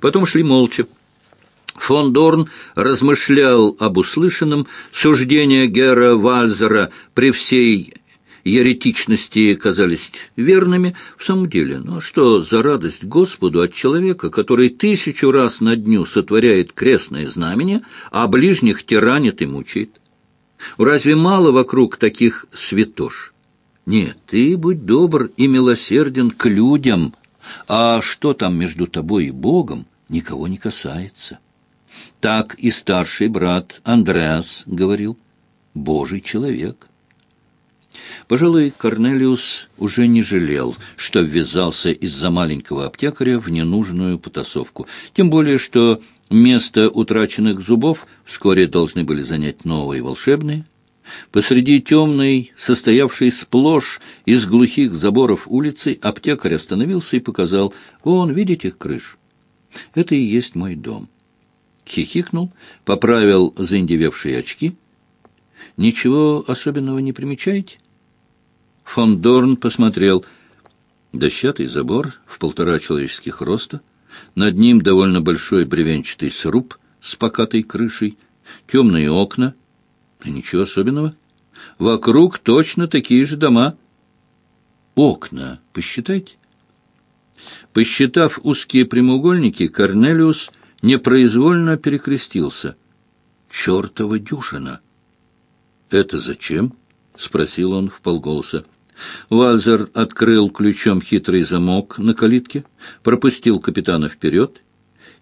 Потом шли молча. Фон Дорн размышлял об услышанном. Суждения Гера Вальзера при всей еретичности казались верными в самом деле. Ну а что за радость Господу от человека, который тысячу раз на дню сотворяет крестное знамение, а ближних тиранит и мучает? Разве мало вокруг таких святош? Нет, ты будь добр и милосерден к людям, а что там между тобой и Богом, никого не касается. Так и старший брат Андреас говорил, Божий человек. Пожалуй, Корнелиус уже не жалел, что ввязался из-за маленького аптекаря в ненужную потасовку. Тем более, что место утраченных зубов вскоре должны были занять новые волшебные. Посреди темной, состоявшей сплошь из глухих заборов улицы, аптекарь остановился и показал, «Вон, видите крышу? Это и есть мой дом». Хихикнул, поправил заиндевевшие очки. «Ничего особенного не примечаете?» Фон Дорн посмотрел. Дощатый забор в полтора человеческих роста, над ним довольно большой бревенчатый сруб с покатой крышей, темные окна. Ничего особенного. Вокруг точно такие же дома. Окна посчитайте. Посчитав узкие прямоугольники, Корнелиус непроизвольно перекрестился. «Чертова дюшина!» «Это зачем?» — спросил он вполголоса. Вальзер открыл ключом хитрый замок на калитке, пропустил капитана вперед,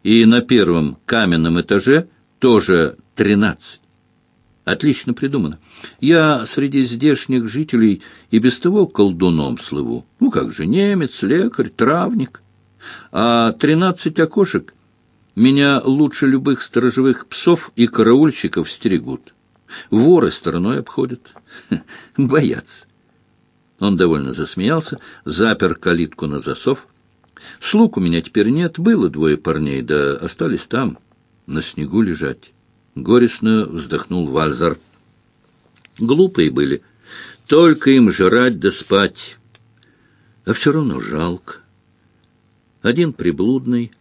и на первом каменном этаже тоже тринадцать. Отлично придумано. Я среди здешних жителей и без того колдуном слыву. Ну как же, немец, лекарь, травник. А тринадцать окошек меня лучше любых сторожевых псов и караульщиков стерегут. Воры стороной обходят. Боятся. Он довольно засмеялся, запер калитку на засов. Слуг у меня теперь нет, было двое парней, да остались там, на снегу лежать. Горестно вздохнул Вальзар. Глупые были, только им жрать да спать. А все равно жалко. Один приблудный,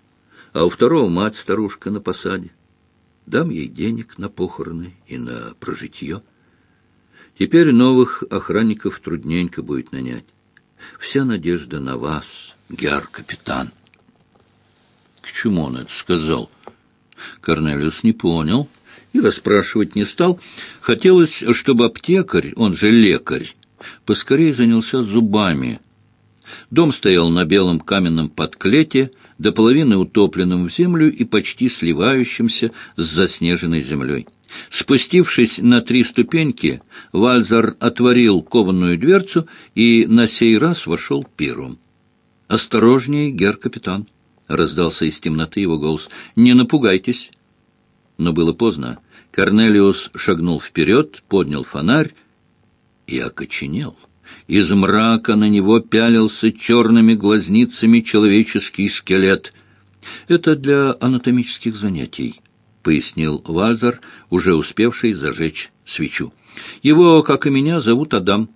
а у второго мать-старушка на посаде. Дам ей денег на похороны и на прожитье. Теперь новых охранников трудненько будет нанять. Вся надежда на вас, гер-капитан. К чему он это сказал? Корнелиус не понял и расспрашивать не стал. Хотелось, чтобы аптекарь, он же лекарь, поскорее занялся зубами. Дом стоял на белом каменном подклете, до половины утопленном в землю и почти сливающимся с заснеженной землей. Спустившись на три ступеньки, Вальзар отворил кованую дверцу и на сей раз вошел первым. «Осторожнее, гер-капитан!» — раздался из темноты его голос. «Не напугайтесь!» Но было поздно. Корнелиус шагнул вперед, поднял фонарь и окоченел. Из мрака на него пялился черными глазницами человеческий скелет. Это для анатомических занятий пояснил Вальзер, уже успевший зажечь свечу. «Его, как и меня, зовут Адам.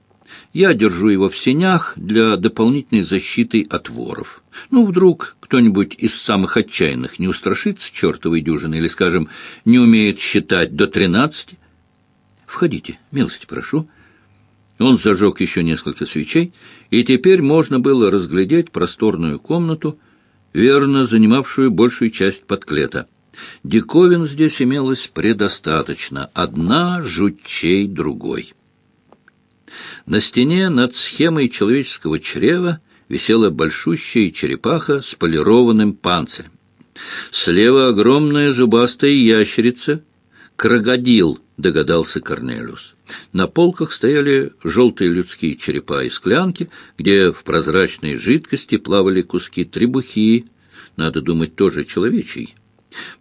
Я держу его в сенях для дополнительной защиты от воров. Ну, вдруг кто-нибудь из самых отчаянных не устрашится чертовой дюжины или, скажем, не умеет считать до тринадцати? Входите, милости прошу». Он зажег еще несколько свечей, и теперь можно было разглядеть просторную комнату, верно занимавшую большую часть подклета. Диковин здесь имелось предостаточно, одна жутчей другой. На стене над схемой человеческого чрева висела большущая черепаха с полированным панцирем. Слева огромная зубастая ящерица, крокодил, догадался Корнелиус. На полках стояли желтые людские черепа и склянки, где в прозрачной жидкости плавали куски требухи, надо думать, тоже человечий.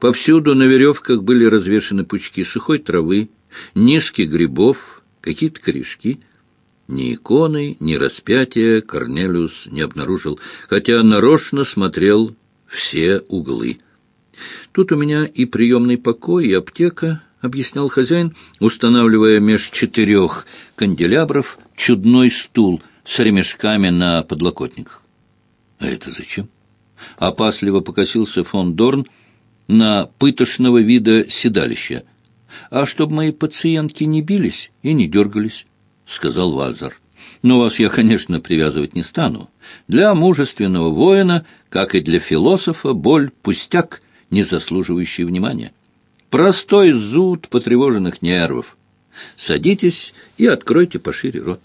Повсюду на веревках были развешаны пучки сухой травы, низких грибов, какие-то корешки. Ни иконы, ни распятия Корнелиус не обнаружил, хотя нарочно смотрел все углы. «Тут у меня и приемный покой, и аптека», — объяснял хозяин, устанавливая меж четырех канделябров чудной стул с ремешками на подлокотниках. «А это зачем?» Опасливо покосился фон Дорн на пытошного вида седалища. «А чтобы мои пациентки не бились и не дергались», — сказал Вальзер. «Но вас я, конечно, привязывать не стану. Для мужественного воина, как и для философа, боль — пустяк, не заслуживающий внимания. Простой зуд потревоженных нервов. Садитесь и откройте пошире рот».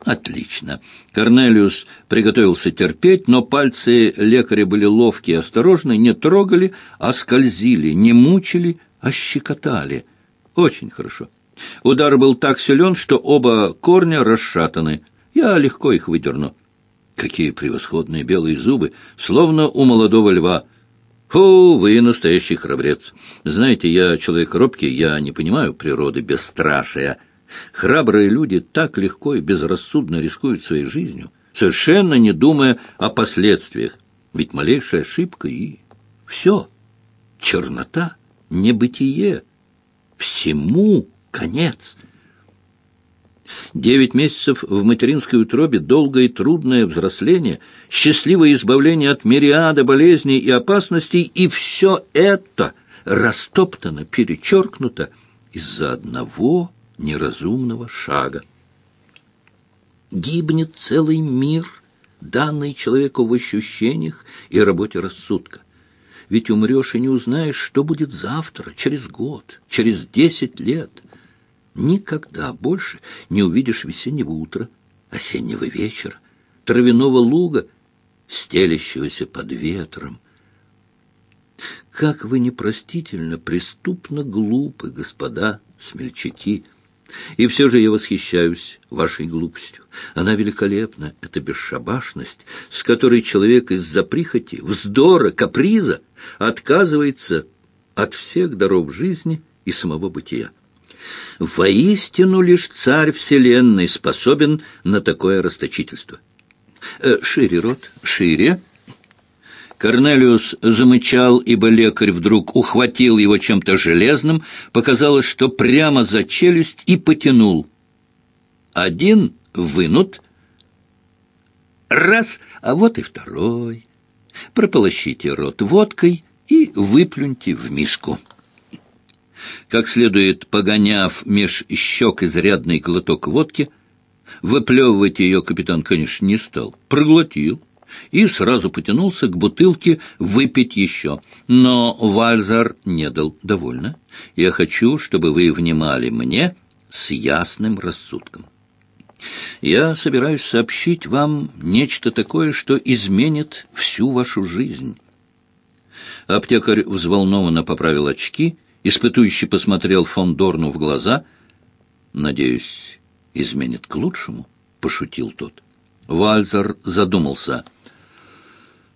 Отлично. Корнелиус приготовился терпеть, но пальцы лекаря были ловкие и осторожны, не трогали, а скользили, не мучили, а щекотали. Очень хорошо. Удар был так силен, что оба корня расшатаны. Я легко их выдерну. Какие превосходные белые зубы, словно у молодого льва. О, вы настоящий храбрец. Знаете, я человек робкий, я не понимаю природы бесстрашия. Храбрые люди так легко и безрассудно рискуют своей жизнью, совершенно не думая о последствиях. Ведь малейшая ошибка и все. Чернота, небытие. Всему конец. Девять месяцев в материнской утробе, долгое и трудное взросление, счастливое избавление от мириада болезней и опасностей, и все это растоптано, перечеркнуто из-за одного неразумного шага. Гибнет целый мир, данный человеку в ощущениях и работе рассудка. Ведь умрешь и не узнаешь, что будет завтра, через год, через десять лет. Никогда больше не увидишь весеннего утра, осеннего вечера, травяного луга, стелящегося под ветром. Как вы непростительно, преступно глупы, господа смельчаки! И все же я восхищаюсь вашей глупостью. Она великолепна, это бесшабашность, с которой человек из-за прихоти, вздора, каприза отказывается от всех даров жизни и самого бытия. Воистину лишь царь вселенной способен на такое расточительство. Э, шире рот, шире. Корнелиус замычал, ибо лекарь вдруг ухватил его чем-то железным, показалось, что прямо за челюсть и потянул. Один вынут, раз, а вот и второй. Прополощите рот водкой и выплюньте в миску. Как следует погоняв меж щек изрядный глоток водки, выплевывать ее капитан, конечно, не стал, проглотил и сразу потянулся к бутылке выпить еще. Но Вальзар не дал довольно. Я хочу, чтобы вы внимали мне с ясным рассудком. Я собираюсь сообщить вам нечто такое, что изменит всю вашу жизнь. Аптекарь взволнованно поправил очки, испытующий посмотрел фон Дорну в глаза. «Надеюсь, изменит к лучшему?» — пошутил тот. Вальзер задумался —